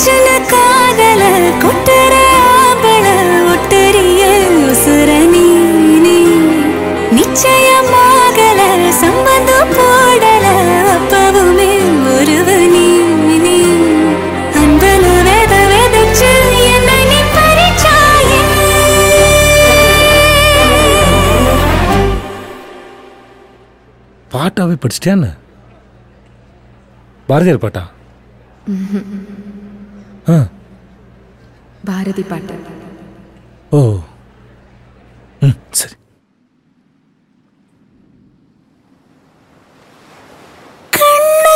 நச்சுன காதல கொட்டுற ஆம்பள ஒட்டரிய உசுர நீ. நிச்சயமாகல சம்பந்தம் போடல அப்பவுமே ஒருவ நீ நீ. அன்பல வேத வேதச்சு என்னை நீ பறிச்சாயே பாட்டாவே படிச்சிட்டியான்னு பாரதியார் பாட்டா பாரதி பாட்டு. ஓ. ம் சரி. கண்ணு